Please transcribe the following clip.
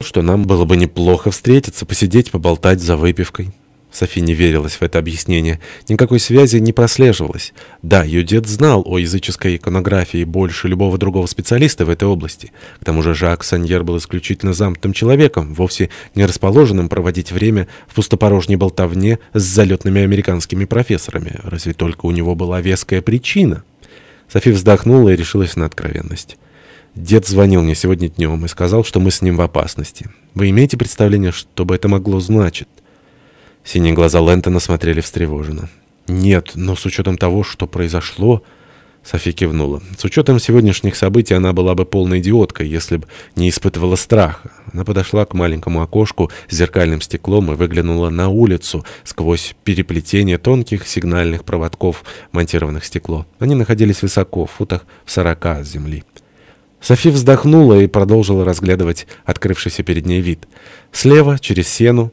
что нам было бы неплохо встретиться, посидеть, поболтать за выпивкой. Софи не верилась в это объяснение. Никакой связи не прослеживалось. Да, ее дед знал о языческой иконографии больше любого другого специалиста в этой области. К тому же Жак Саньер был исключительно замкнутым человеком, вовсе не расположенным проводить время в пустопорожней болтовне с залетными американскими профессорами. Разве только у него была веская причина. Софи вздохнула и решилась на откровенность. Дед звонил мне сегодня днем и сказал, что мы с ним в опасности. Вы имеете представление, что бы это могло значить? Синие глаза Лэнтона смотрели встревоженно. «Нет, но с учетом того, что произошло...» Софи кивнула. С учетом сегодняшних событий она была бы полной идиоткой, если бы не испытывала страха. Она подошла к маленькому окошку с зеркальным стеклом и выглянула на улицу сквозь переплетение тонких сигнальных проводков, монтированных в стекло. Они находились высоко, в футах в сорока от земли. Софи вздохнула и продолжила разглядывать открывшийся перед ней вид. Слева, через сену,